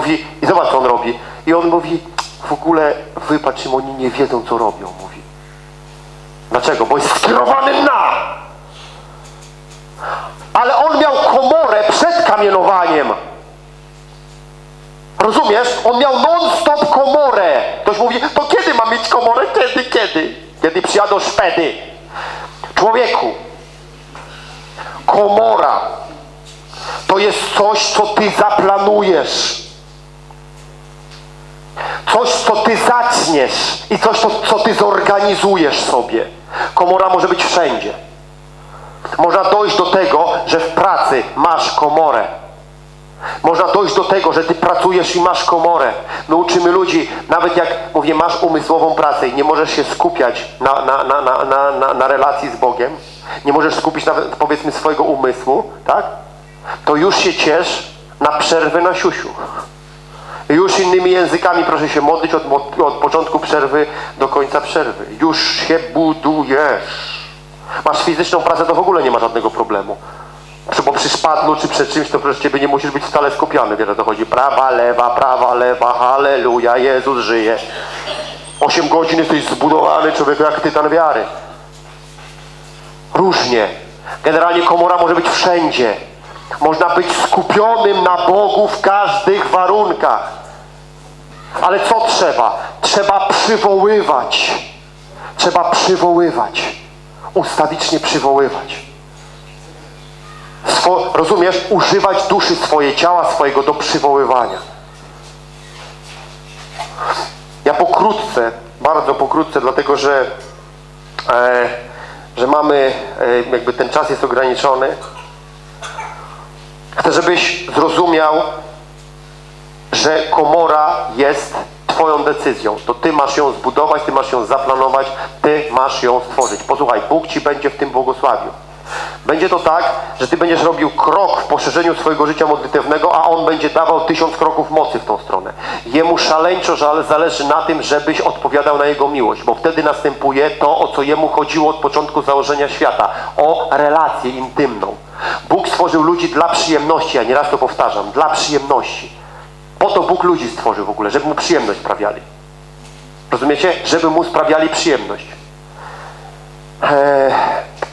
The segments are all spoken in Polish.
mówi, i zobacz co on robi. I on mówi, w ogóle wypatrz im, oni nie wiedzą co robią, mówi. Dlaczego? Bo jest skierowany na. Ale on miał komorę przed kamienowaniem. Rozumiesz? On miał non-stop komorę. Ktoś mówi, to kiedy mam mieć komorę? Kiedy, kiedy? Kiedy przyjadą szpedy. Człowieku, komora to jest coś, co ty zaplanujesz. Coś, co ty zaczniesz i coś, co, ty zorganizujesz sobie. Komora może być wszędzie. Można dojść do tego, że w pracy masz komorę. Można dojść do tego, że ty pracujesz i masz komorę. My uczymy ludzi, nawet jak mówię, masz umysłową pracę i nie możesz się skupiać na, na, na, na, na, na, na relacji z Bogiem, nie możesz skupić nawet powiedzmy swojego umysłu, tak? To już się ciesz na przerwę na siusiu. Już innymi językami proszę się modlić od, od początku przerwy do końca przerwy. Już się budujesz. Masz fizyczną pracę, to w ogóle nie ma żadnego problemu. Czy bo przy szpadlu, czy przed czymś, to proszę Ciebie nie musisz być wcale skupiony. Wiesz o to chodzi. Prawa, lewa, prawa, lewa, halleluja, Jezus żyje. Osiem godzin jesteś zbudowany, człowieku, jak tytan wiary. Różnie. Generalnie komora może być wszędzie. Można być skupionym na Bogu w każdych warunkach. Ale co trzeba? Trzeba przywoływać. Trzeba przywoływać. Ustawicznie przywoływać. Swo, rozumiesz? Używać duszy swojej, ciała swojego do przywoływania. Ja pokrótce, bardzo pokrótce, dlatego że, e, że mamy, e, jakby ten czas jest ograniczony. Chcę, żebyś zrozumiał, że komora jest Twoją decyzją. To Ty masz ją zbudować, Ty masz ją zaplanować, Ty masz ją stworzyć. Posłuchaj, Bóg Ci będzie w tym błogosławił. Będzie to tak, że Ty będziesz robił krok w poszerzeniu swojego życia modlitewnego, a On będzie dawał tysiąc kroków mocy w tą stronę. Jemu szaleńczo żal zależy na tym, żebyś odpowiadał na Jego miłość, bo wtedy następuje to, o co Jemu chodziło od początku założenia świata. O relację intymną. Bóg stworzył ludzi dla przyjemności, ja nieraz to powtarzam, dla przyjemności. Po to Bóg ludzi stworzył w ogóle, żeby Mu przyjemność sprawiali. Rozumiecie? Żeby Mu sprawiali przyjemność. Eee,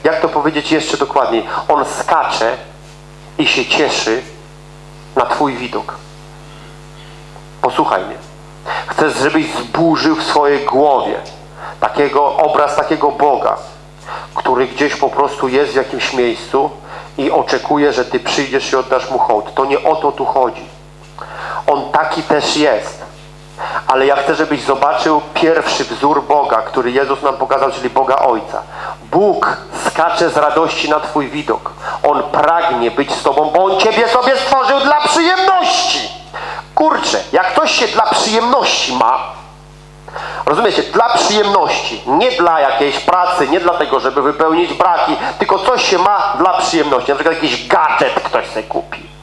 jak to powiedzieć jeszcze dokładniej? On skacze i się cieszy na Twój widok. Posłuchaj mnie. Chcę, żebyś zburzył w swojej głowie takiego, obraz takiego Boga, który gdzieś po prostu jest w jakimś miejscu i oczekuje, że Ty przyjdziesz i oddasz Mu hołd. To nie o to tu chodzi. On taki też jest. Ale ja chcę, żebyś zobaczył pierwszy wzór Boga, który Jezus nam pokazał, czyli Boga Ojca. Bóg skacze z radości na Twój widok. On pragnie być z Tobą, bo On Ciebie sobie stworzył dla przyjemności. Kurczę, jak ktoś się dla przyjemności ma, rozumiecie, dla przyjemności, nie dla jakiejś pracy, nie dlatego, żeby wypełnić braki, tylko coś się ma dla przyjemności. Na przykład jakiś gadżet ktoś sobie kupi.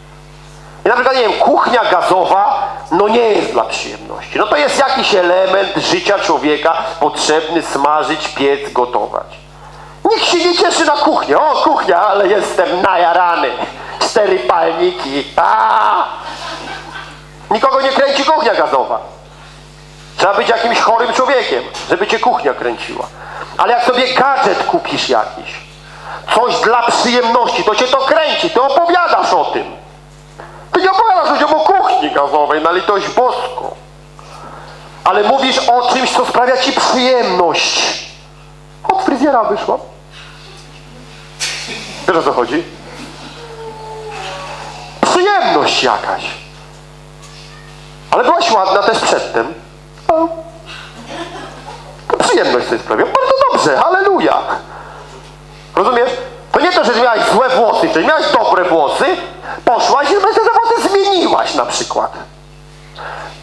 I na przykład, nie wiem, kuchnia gazowa, no nie jest dla przyjemności. No to jest jakiś element życia człowieka potrzebny smażyć, piec, gotować. Nikt się nie cieszy na kuchnię. O, kuchnia, ale jestem najarany. Cztery palniki. A! Nikogo nie kręci kuchnia gazowa. Trzeba być jakimś chorym człowiekiem, żeby cię kuchnia kręciła. Ale jak sobie gadżet kupisz jakiś, coś dla przyjemności, to cię to kręci, ty opowiadasz o tym. Ty nie opowiadasz ludziom o kuchni gazowej, na litość boską. Ale mówisz o czymś, co sprawia ci przyjemność. Od fryzjera wyszłam. Wiesz o co chodzi? Przyjemność jakaś. Ale byłaś ładna też przedtem. O. To przyjemność sobie sprawiła. Bardzo dobrze, halleluja. Rozumiesz? To nie to, że miałaś złe włosy, czy miałaś dobre włosy, poszłaś i te włosy na przykład.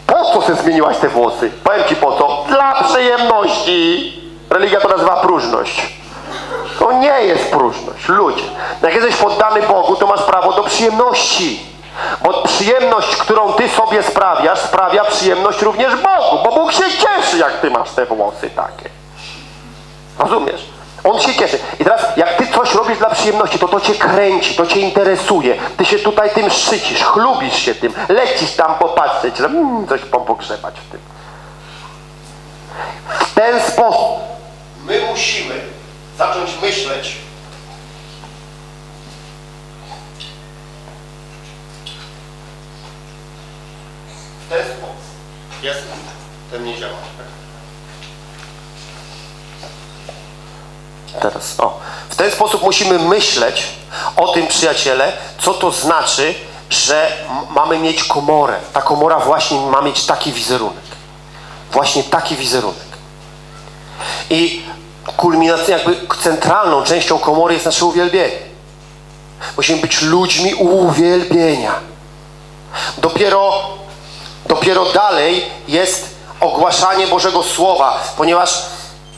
Po co się zmieniłaś te włosy? Powiem ci po co. Dla przyjemności. Religia to nazywa próżność. To nie jest próżność. Ludzie, jak jesteś poddany Bogu, to masz prawo do przyjemności. Bo przyjemność, którą ty sobie sprawiasz, sprawia przyjemność również Bogu. Bo Bóg się cieszy, jak ty masz te włosy takie. Rozumiesz? On się cieszy. I teraz, jak ty coś robisz dla przyjemności, to to cię kręci, to cię interesuje. Ty się tutaj tym szczycisz, chlubisz się tym, lecisz tam popatrzeć, mm, coś pogrzebać w tym. W ten sposób my musimy zacząć myśleć w ten sposób. Jest, ten nie działa. Teraz, o. W ten sposób musimy myśleć o tym, przyjaciele, co to znaczy, że mamy mieć komorę. Ta komora właśnie ma mieć taki wizerunek. Właśnie taki wizerunek. I kulminacją, jakby centralną częścią komory jest nasze uwielbienie. Musimy być ludźmi uwielbienia. Dopiero, dopiero dalej jest ogłaszanie Bożego Słowa, ponieważ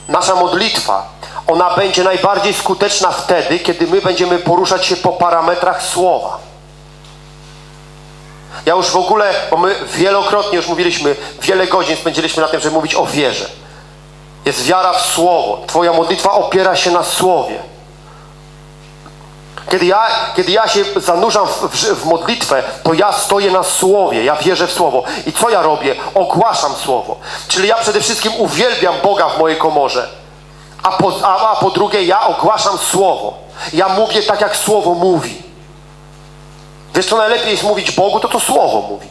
nasza modlitwa, ona będzie najbardziej skuteczna wtedy, kiedy my będziemy poruszać się po parametrach Słowa. Ja już w ogóle, bo my wielokrotnie już mówiliśmy, wiele godzin spędziliśmy na tym, żeby mówić o wierze. Jest wiara w Słowo. Twoja modlitwa opiera się na Słowie. Kiedy ja, kiedy ja się zanurzam w, w, w modlitwę, to ja stoję na Słowie, ja wierzę w Słowo. I co ja robię? Ogłaszam Słowo. Czyli ja przede wszystkim uwielbiam Boga w mojej komorze. A po, a, a po drugie, ja ogłaszam Słowo. Ja mówię tak, jak Słowo mówi. Wiesz, co najlepiej jest mówić Bogu, to to Słowo mówi.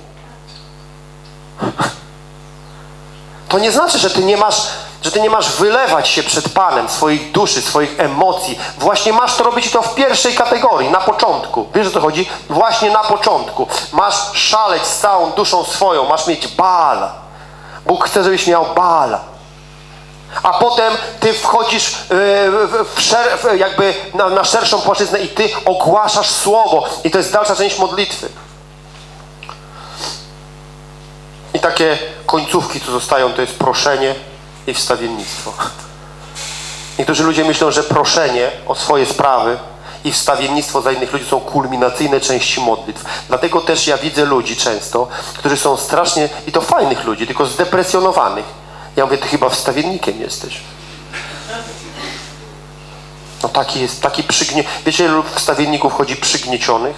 To nie znaczy, że ty nie masz, że ty nie masz wylewać się przed Panem swoich duszy, swoich emocji. Właśnie masz to robić to w pierwszej kategorii, na początku. Wiesz o co chodzi? Właśnie na początku. Masz szaleć z całą duszą swoją, masz mieć bal. Bóg chce, żebyś miał bal. A potem ty wchodzisz yy, w, szer, jakby na, na szerszą płaszczyznę i ty ogłaszasz słowo. I to jest dalsza część modlitwy. I takie końcówki, co zostają, to jest proszenie i wstawiennictwo. Niektórzy ludzie myślą, że proszenie o swoje sprawy i wstawiennictwo za innych ludzi są kulminacyjne części modlitw. Dlatego też ja widzę ludzi często, którzy są strasznie, i to fajnych ludzi, tylko zdepresjonowanych. Ja mówię, ty chyba wstawiennikiem jesteś. No taki jest, taki przygnie... Wiecie, ilu wstawienników chodzi przygniecionych?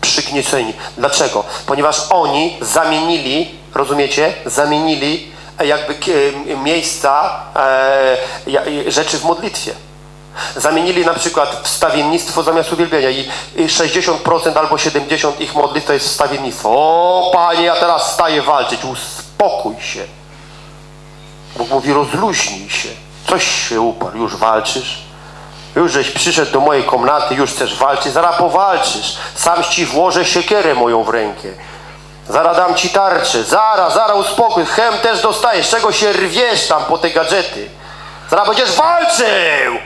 Przygnieceni. Dlaczego? Ponieważ oni zamienili, rozumiecie? Zamienili e, jakby kie- miejsca, e, e, rzeczy w modlitwie. Zamienili na przykład wstawiennictwo zamiast uwielbienia i 60% albo 70% ich modlitw to jest wstawiennictwo. O Panie, ja teraz staję walczyć, uspokój się. Bóg mówi, rozluźnij się. Coś się uparł, już walczysz. Już żeś przyszedł do mojej komnaty, już chcesz walczyć, zaraz powalczysz. Sam ci włożę siekierę moją w rękę. Zaraz dam ci tarczę, zaraz, zaraz uspokój. Chem też dostajesz, czego się rwiesz tam po te gadżety. Zaraz będziesz walczył!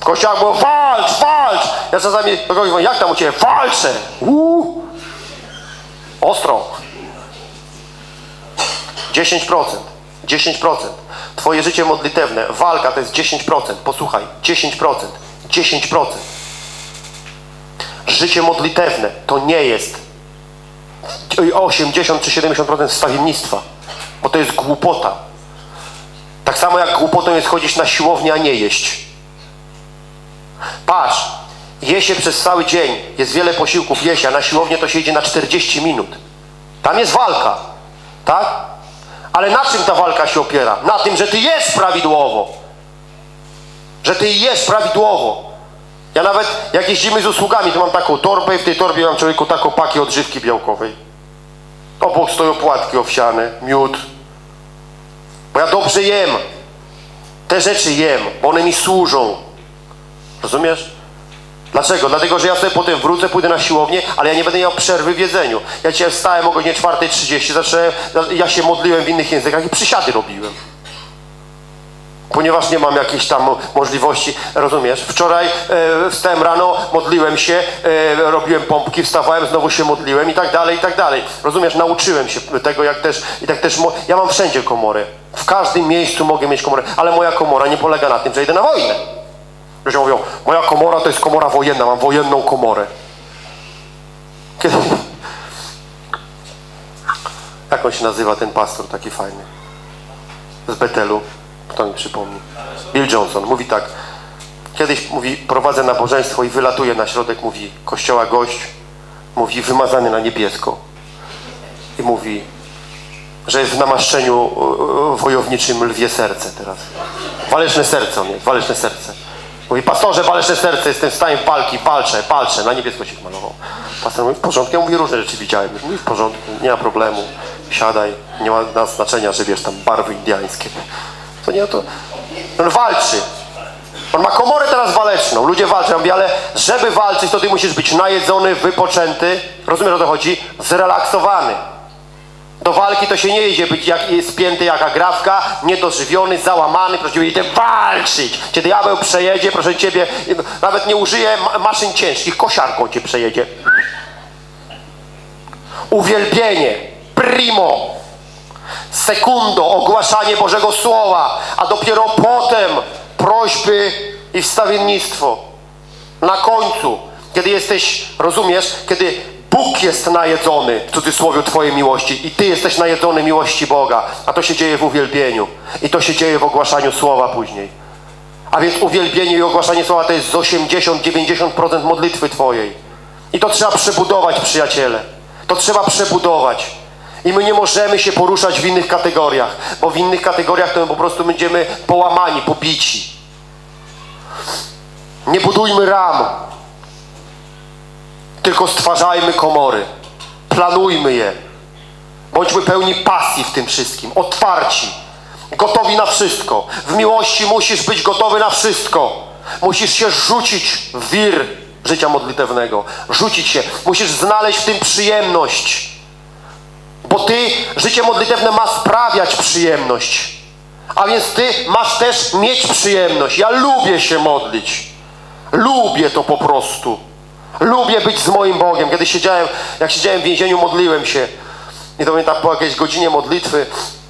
W kościołach było walcz, walcz! Ja czasami do kogoś mówię, jak tam u ciebie? Walczę! Uuu. Ostro. 10%. 10%. Twoje życie modlitewne, walka to jest 10%. Posłuchaj, 10%. 10%. Życie modlitewne to nie jest 80 czy 70% wstawiennictwa, bo to jest głupota. Tak samo jak głupotą jest chodzić na siłownię, a nie jeść. Patrz, je się przez cały dzień, jest wiele posiłków, je się, a na siłownię to się idzie na 40 minut. Tam jest walka, tak? Ale na czym ta walka się opiera? Na tym, że ty jesz prawidłowo. Że ty jesz prawidłowo. Ja nawet jak jeździmy z usługami, to mam taką torbę i w tej torbie mam człowieku taką pakię odżywki białkowej. Obok stoją płatki owsiane, miód. Bo ja dobrze jem. Te rzeczy jem, bo one mi służą. Rozumiesz? Dlaczego? Dlatego, że ja sobie potem wrócę, pójdę na siłownię, ale ja nie będę miał przerwy w jedzeniu. Ja dzisiaj wstałem o godzinie 4.30, zacząłem, ja się modliłem w innych językach i przysiady robiłem. Ponieważ nie mam jakiejś tam możliwości, rozumiesz? Wczoraj e, wstałem rano, modliłem się, e, robiłem pompki, wstawałem, znowu się modliłem i tak dalej, i tak dalej. Rozumiesz? Nauczyłem się tego, jak też, i tak też, ja mam wszędzie komorę. W każdym miejscu mogę mieć komorę, ale moja komora nie polega na tym, że idę na wojnę. Ludzie mówią, moja komora to jest komora wojenna, mam wojenną komorę. Kiedy... Jak on się nazywa, ten pastor taki fajny? Z Betelu. Kto mi przypomni? Bill Johnson mówi tak. Kiedyś mówi, prowadzę nabożeństwo i wylatuje na środek, mówi, kościoła gość, mówi, wymazany na niebiesko. I mówi, że jest w namaszczeniu e, e, wojowniczym lwie serce teraz. Waleczne serce on jest, waleczne serce. Mówi, pastorze, waleczne serce, jestem w stanie walki, walczę, walczę. Na niebiesko się malował. Pastor mówi, w porządku, ja mówię, różne rzeczy widziałem. Mówi, w porządku, nie ma problemu, siadaj, nie ma na znaczenia, że wiesz, tam barwy indiańskie. To nie, to... On walczy. On ma komorę teraz waleczną, ludzie walczą. Ja mówię, ale żeby walczyć, to ty musisz być najedzony, wypoczęty, rozumiesz o co chodzi? Zrelaksowany. Do walki to się nie idzie być jak, spięty jak agrawka, niedożywiony, załamany, proszę idę walczyć. Cię diabeł przejedzie, proszę ciebie, nawet nie użyje ma- maszyn ciężkich, kosiarką cię przejedzie. Uwielbienie, primo, sekundo, ogłaszanie Bożego Słowa, a dopiero potem prośby i wstawiennictwo. Na końcu, kiedy jesteś, rozumiesz, kiedy Bóg jest najedzony, w cudzysłowie, Twojej miłości i Ty jesteś najedzony miłości Boga, a to się dzieje w uwielbieniu i to się dzieje w ogłaszaniu Słowa później. A więc uwielbienie i ogłaszanie Słowa to jest z 80-90% modlitwy Twojej. I to trzeba przebudować, przyjaciele. To trzeba przebudować. I my nie możemy się poruszać w innych kategoriach, bo w innych kategoriach to my po prostu będziemy połamani, pobici. Nie budujmy ram, tylko stwarzajmy komory. Planujmy je. Bądźmy pełni pasji w tym wszystkim, otwarci, gotowi na wszystko. W miłości musisz być gotowy na wszystko. Musisz się rzucić w wir życia modlitewnego. Rzucić się. Musisz znaleźć w tym przyjemność. Bo ty, życie modlitewne ma sprawiać przyjemność. A więc ty masz też mieć przyjemność. Ja lubię się modlić. Lubię to po prostu. Lubię być z moim Bogiem. Kiedy siedziałem, jak siedziałem w więzieniu, modliłem się. I to mnie tak po jakiejś godzinie modlitwy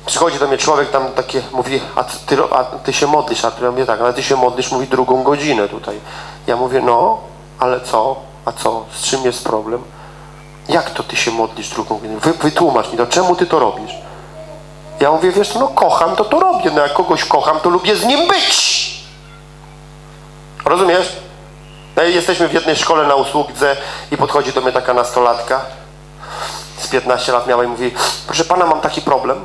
przychodzi do mnie człowiek tam takie, mówi, a ty, a ty się modlisz? A ja mówię tak, ale ty się modlisz, mówi drugą godzinę tutaj. Ja mówię, no, ale co? A co? Z czym jest problem? Jak to ty się modlisz drugą godzinę? Wy, wytłumacz mi to, czemu ty to robisz? Ja mówię, wiesz, no kocham, to to robię. No jak kogoś kocham, to lubię z nim być. Rozumiesz? No i jesteśmy w jednej szkole na usłudze i podchodzi do mnie taka nastolatka. Z 15 lat miała i mówi, proszę pana, mam taki problem.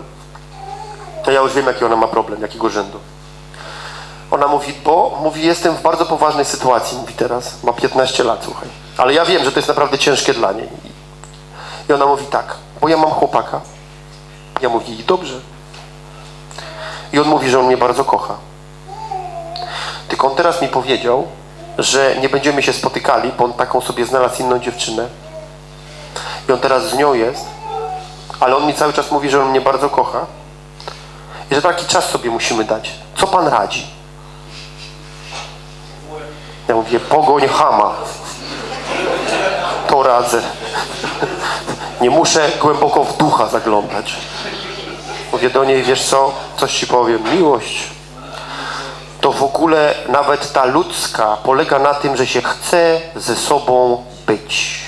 To ja już wiem, jaki ona ma problem, jakiego rzędu. Ona mówi, bo mówi, jestem w bardzo poważnej sytuacji, mówi teraz, ma 15 lat, słuchaj. Ale ja wiem, że to jest naprawdę ciężkie dla niej. I ona mówi tak, bo ja mam chłopaka. Ja mówię, i dobrze. I on mówi, że on mnie bardzo kocha. Tylko on teraz mi powiedział, że nie będziemy się spotykali, bo on taką sobie znalazł inną dziewczynę. I on teraz z nią jest, ale on mi cały czas mówi, że on mnie bardzo kocha i że taki czas sobie musimy dać. Co pan radzi? Ja mówię, pogoń chama. To radzę. Nie muszę głęboko w ducha zaglądać. Mówię do niej, wiesz co, coś ci powiem, miłość to w ogóle nawet ta ludzka polega na tym, że się chce ze sobą być.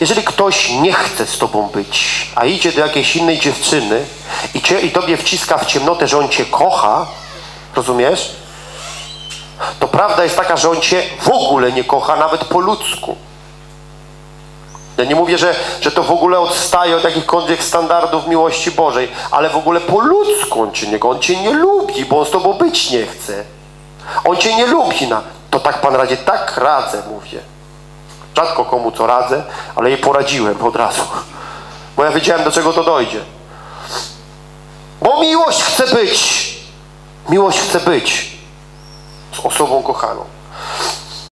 Jeżeli ktoś nie chce z tobą być, a idzie do jakiejś innej dziewczyny i, cię, i tobie wciska w ciemnotę, że on cię kocha, rozumiesz? To prawda jest taka, że on cię w ogóle nie kocha, nawet po ludzku. Ja nie mówię, że, że to w ogóle odstaje od jakichkolwiek standardów miłości Bożej, ale w ogóle po ludzku on cię nie On cię nie lubi, bo on z tobą być nie chce. On cię nie lubi. Na, to tak Pan radzi, tak radzę, mówię. Rzadko komu co radzę, ale jej poradziłem od razu. Bo ja wiedziałem, do czego to dojdzie. Bo miłość chce być. Miłość chce być z osobą kochaną.